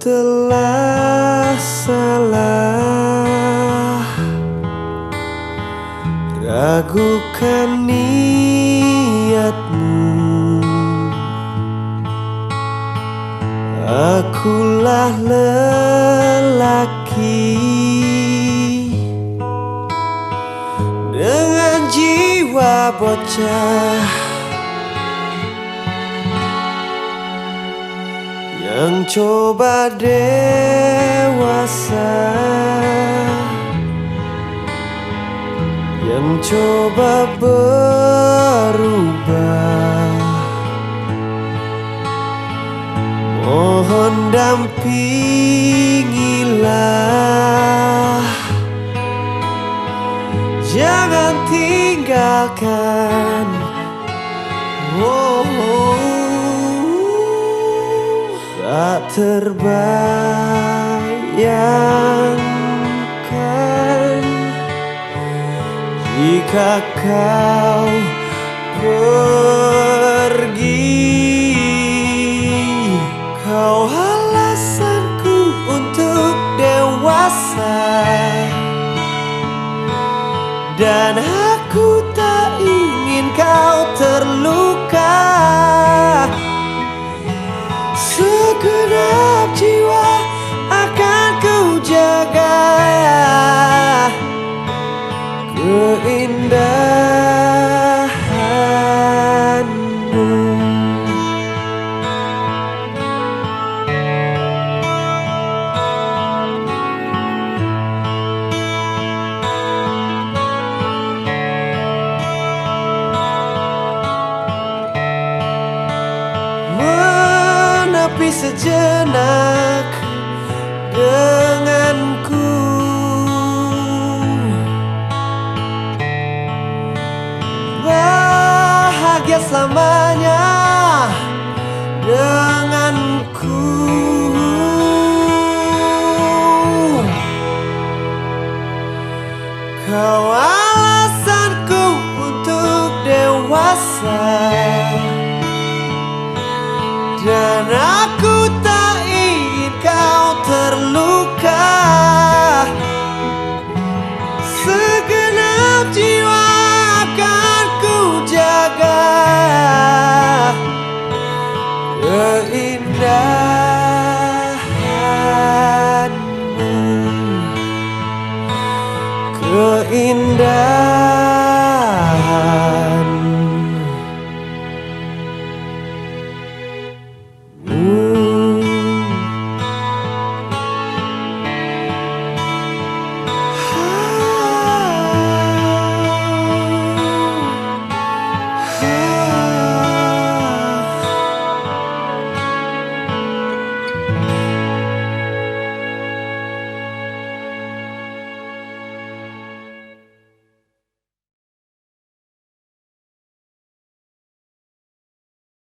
telah salah. Ragukan niatmu. Akulah lelaki. Dengan jiwa bocah Yang coba dewasa. Yang coba berubah. Mohon dampingilah. Jangan tinggalkan terbayangkan Jika kau pergi. Kau alasanku untuk dewasa Dan Keindahanmu. Menepi sejenak selamanya denganku. Kau alasanku untuk dewasa Dan aku